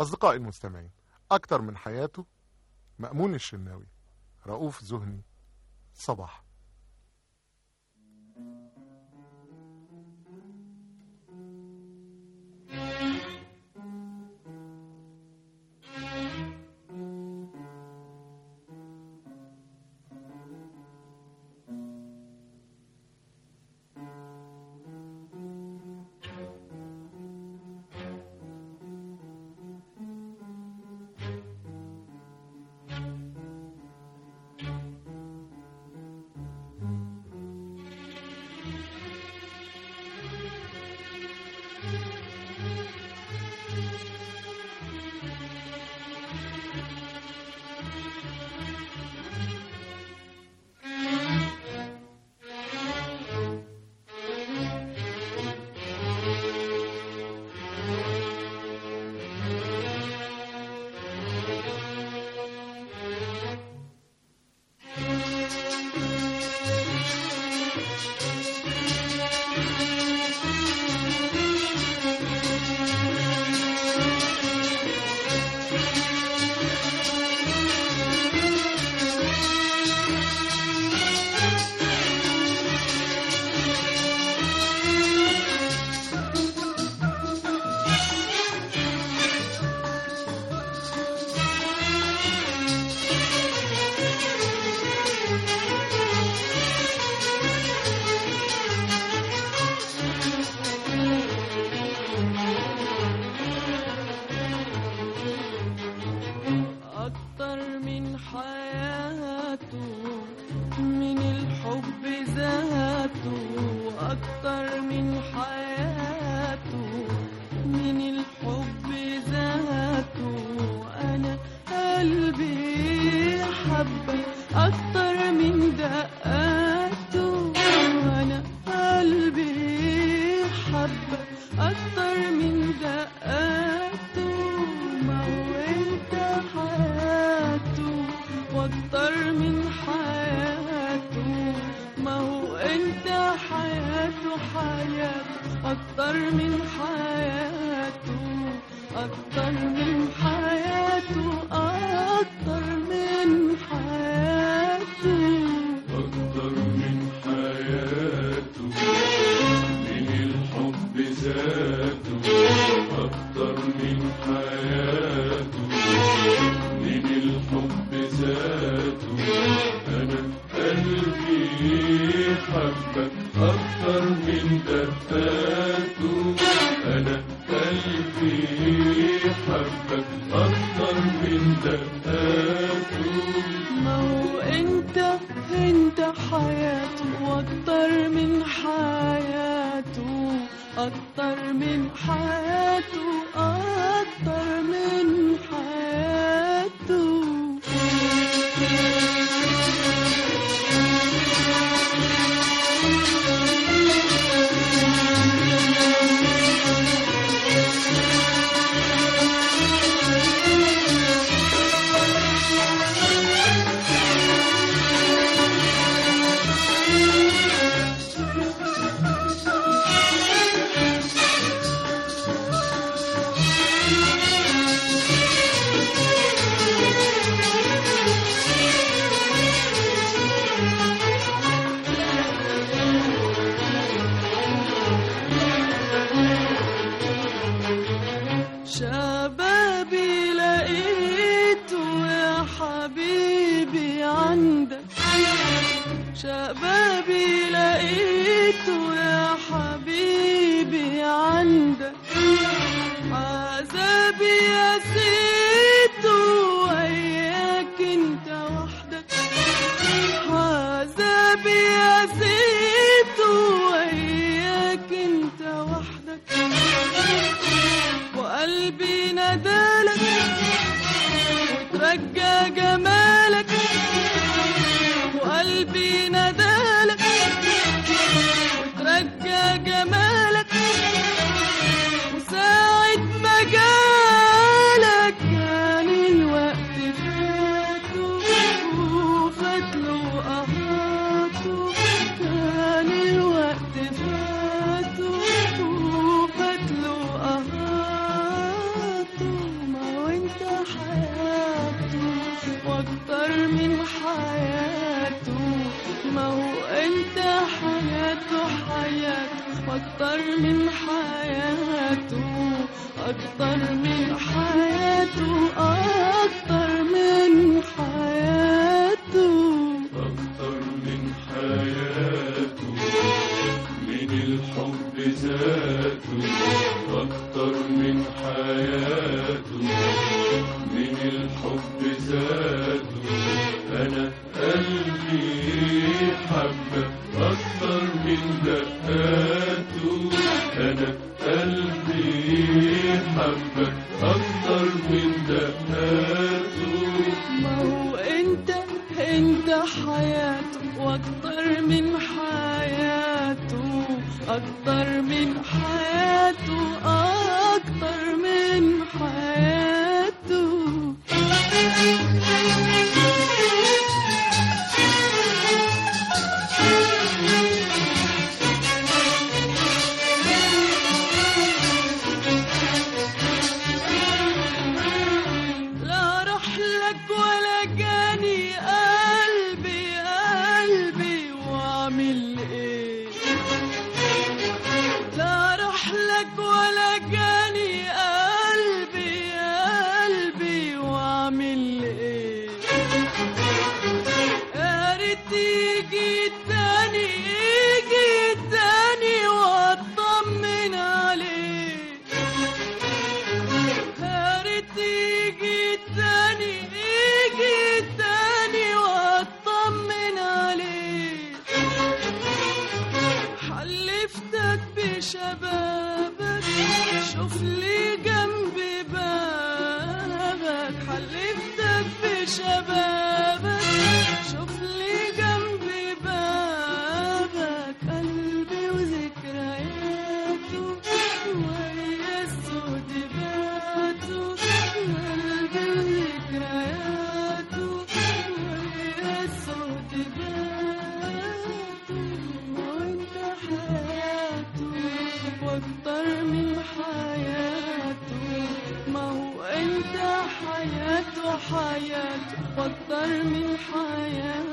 أصدقائي المستمعين أكتر من حياته مأمون الشناوي رؤوف زهني صباح. من حياته من الحب ذاته. حياته من حياته من حياته أكتر من حياته. أكتر من حياته من الحب ذاته. أكتر من حياته. أكتر من دفاته ما هو انت انت حياته حياته أكتر من حياته. وترجى حياته ما هو أنت حياته حياته أكتر من حياته أكتر من حياته أكتر من أكتر من دقاته أنا قلبي حبك أكتر من دقاته ما هو انت انت حياته. وأكتر من حياته. أكتر من حياته أكتر من حياته. حياته وأكتر من حياته ما هو إنت حياته حياته وأكتر من حياته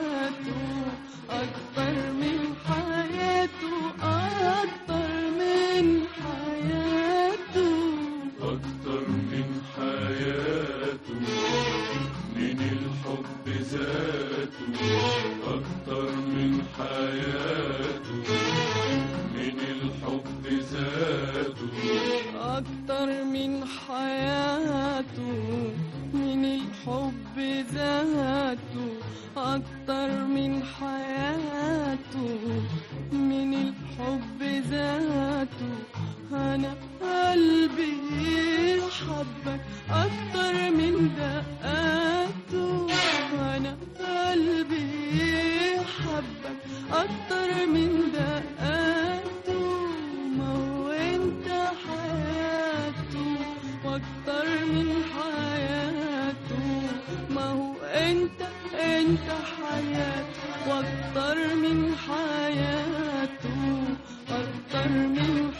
من حياته من الحب ذاته أكتر من حياته من الحب ذاته. أنا قلبي حبك أكتر من دقاته أنت حياته وأكتر من حياته أكتر من